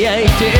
created.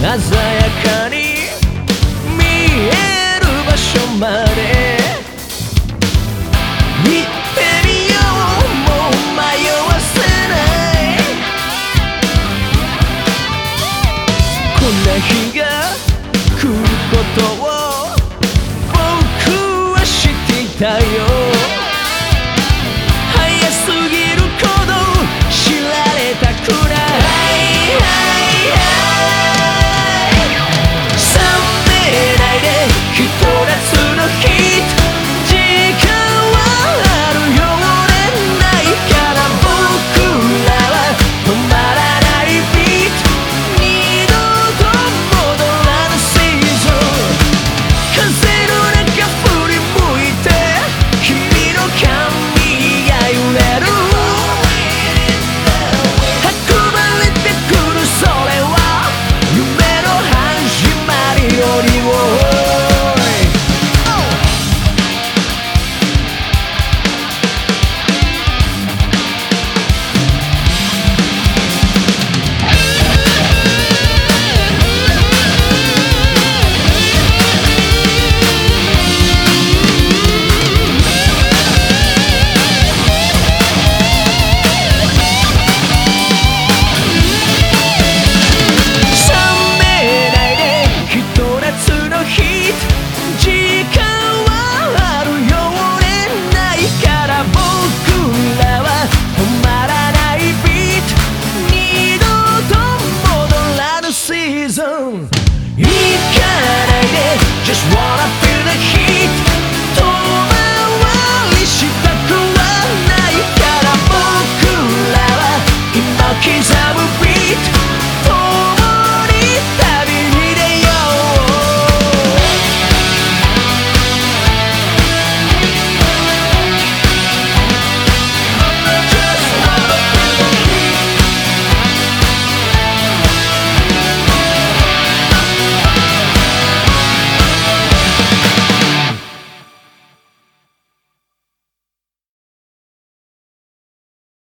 鮮やかに見える場所まで行ってみようもう迷わせない。こんな日が来ることを僕は知っていたよ。just wanna